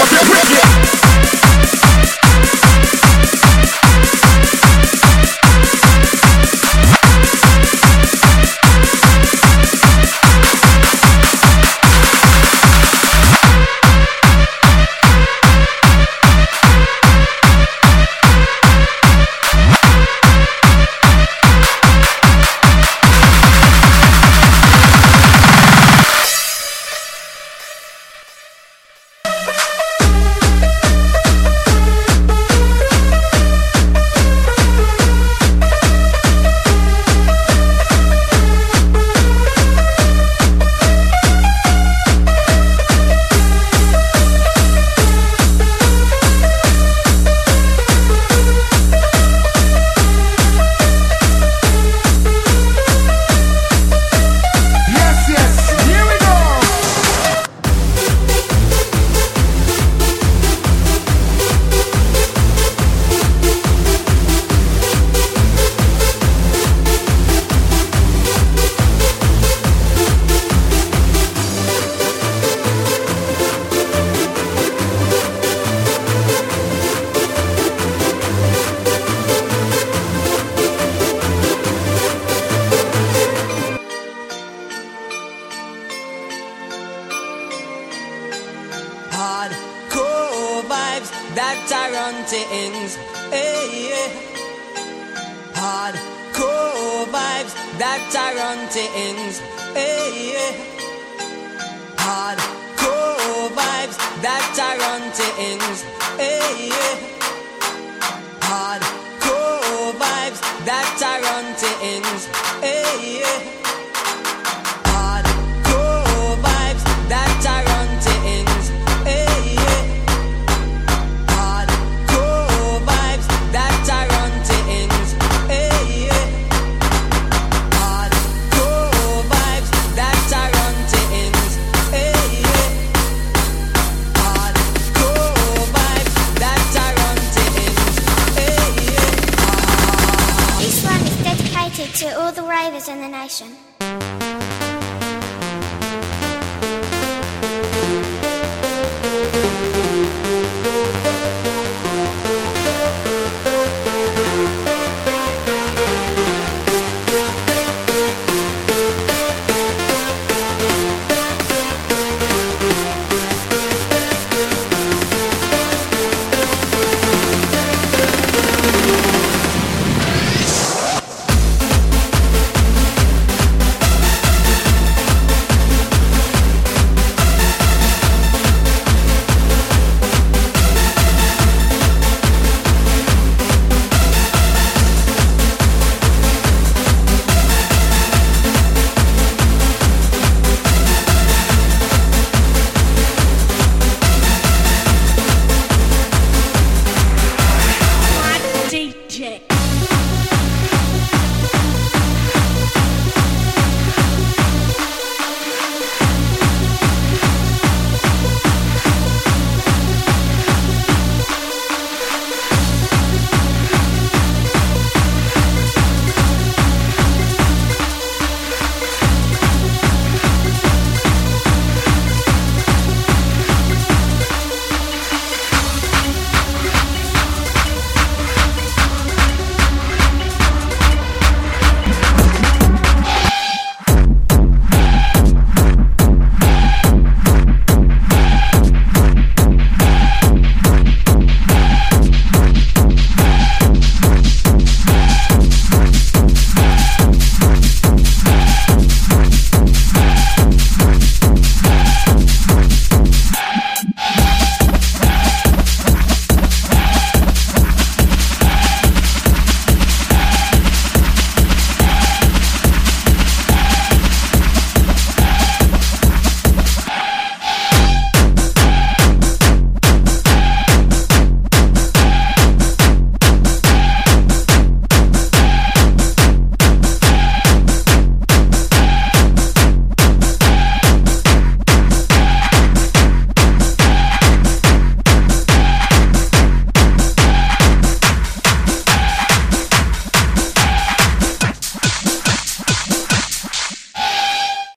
What's it pretty? Hey, yeah. Hardcore vibes that run things. Hey, yeah. Hardcore vibes that run things. Hey, yeah. Hardcore vibes that I to all the ravers in the nation.